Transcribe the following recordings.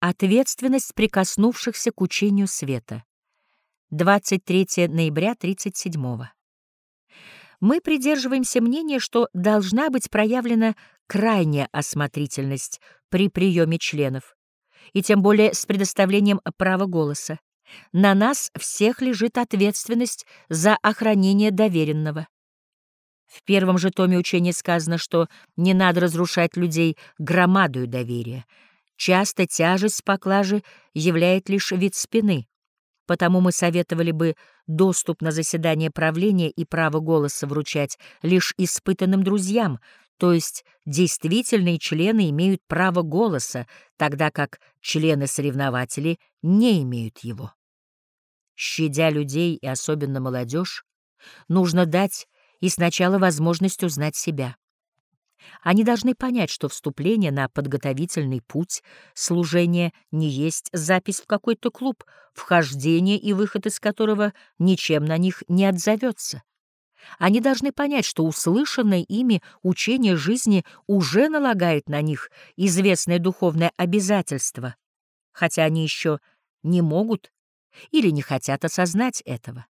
Ответственность прикоснувшихся к учению света. 23 ноября 37 -го. Мы придерживаемся мнения, что должна быть проявлена крайняя осмотрительность при приеме членов, и тем более с предоставлением права голоса. На нас всех лежит ответственность за охранение доверенного. В первом же томе учения сказано, что не надо разрушать людей громадою доверия. Часто тяжесть поклажи являет лишь вид спины. Потому мы советовали бы доступ на заседание правления и право голоса вручать лишь испытанным друзьям, то есть действительные члены имеют право голоса, тогда как члены-соревнователи не имеют его. Щадя людей и особенно молодежь, нужно дать и сначала возможность узнать себя. Они должны понять, что вступление на подготовительный путь служения не есть запись в какой-то клуб, вхождение и выход из которого ничем на них не отзовется. Они должны понять, что услышанное ими учение жизни уже налагает на них известное духовное обязательство, хотя они еще не могут или не хотят осознать этого.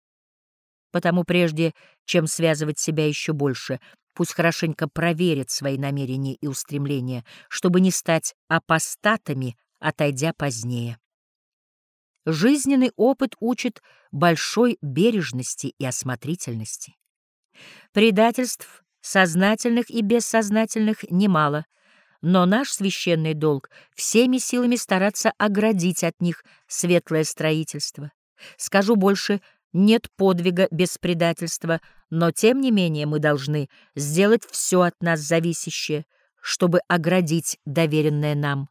Потому прежде, чем связывать себя еще больше, пусть хорошенько проверят свои намерения и устремления, чтобы не стать апостатами, отойдя позднее. Жизненный опыт учит большой бережности и осмотрительности. Предательств, сознательных и бессознательных, немало, но наш священный долг — всеми силами стараться оградить от них светлое строительство. Скажу больше — нет подвига без предательства, но тем не менее мы должны сделать все от нас зависящее, чтобы оградить доверенное нам.